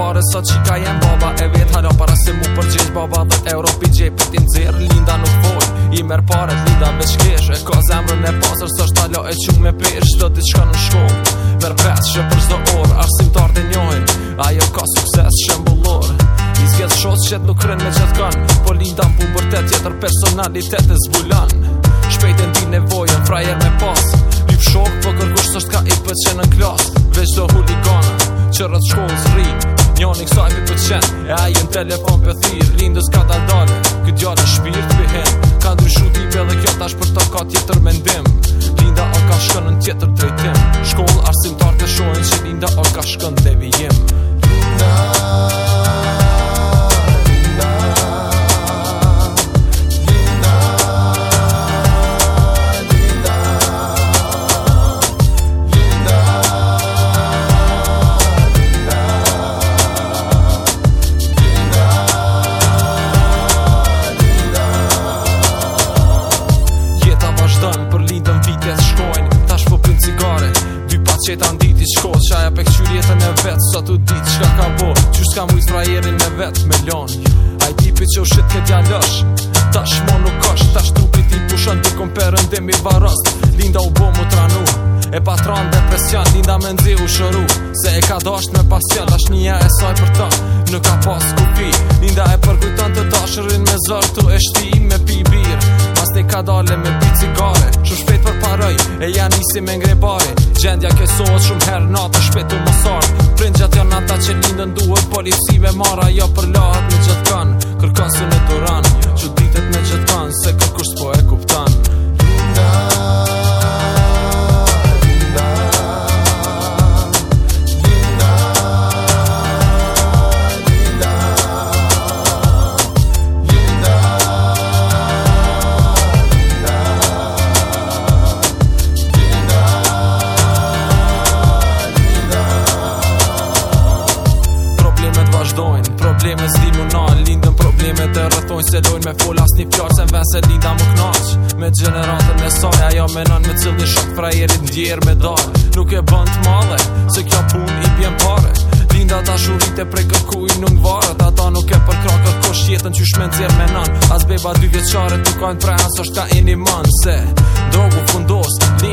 pare sot që ka jem baba E vetë hara para se mu përgjit baba Dhe Europi pi gjej për tim zir Linda nuk foj I mer pare linda me shkesh E ka zemrën e pasër Së është e qung me pesh Shdo ti qka në shkoj Mer pes që për zdo orë Arsim të arde Ajo ka sukses shembulor I zgjet shos qet nuk kren me qet kanë Po linda mpun për të tjetër personalitet e zbulan Shpejt e ndi nevojën frajer me pas Lip shok po i në klas që shkollës Jonik sa e mi pëqen E a në telefon për thyr Rindës ka dal dalë Këtë gjarë e shpirt për hem Ka ndryshu t'i bele kjo tash për ta ka tjetër mendim Linda a ka shkënë në tjetër tjetër qeta në i shko Qa e pek qyri jetën e vetë Sa të ditë qka ka bo Qysh ka mu i frajerin me vetë me lonë A i tipi që u shit këtë Tash mo nuk është Tash tu piti pushën të komperën dhe mi varës Linda u bo mu të ranu E patron depresion Linda me ndzi u shëru Se e ka dasht me pasjel Tash një e saj për ta Nuk ka pas kupi Linda e përkujton të tashërin me zartu e shti me pi bir Mas ne ka dale me pi cigare lloj E janë nisi me ngre bari Gjendja kësohet shumë herë natë e shpetu mësar gjatë janë ata që lindën duhet Polisive mara jo për lahat në gjatë kanë Kërkon së në duranë vazhdojnë Probleme s'di mu na Lindën probleme të rëthojnë Se lojnë me fol as një pjarë Se vend se linda më knaq Me gjeneratën me saj Ajo menon me cilë një shok Frajerit ndjerë me dal Nuk e bënd madhe Se kjo pun i pjen pare Linda ta shurit e prej kërkuj nuk varët Ata nuk e përkra kërkuj jetën që shmen zirë me nan As beba dy vjeqare të kojnë pre as është ka manë Se drogu fundos, li